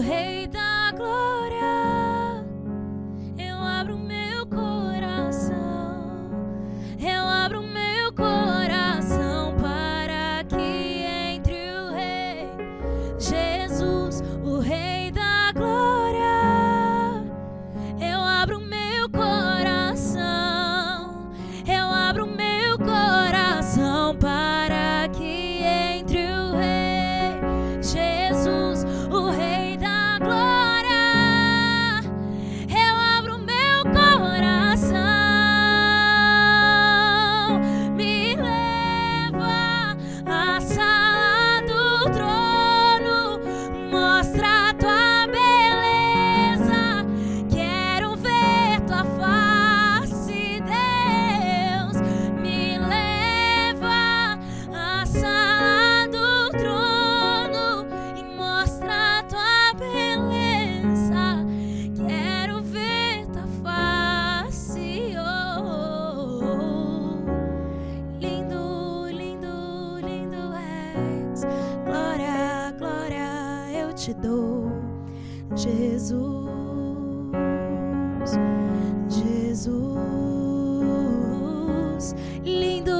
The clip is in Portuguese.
hate them. glória eu te dou, Jesus, Jesus, lindo.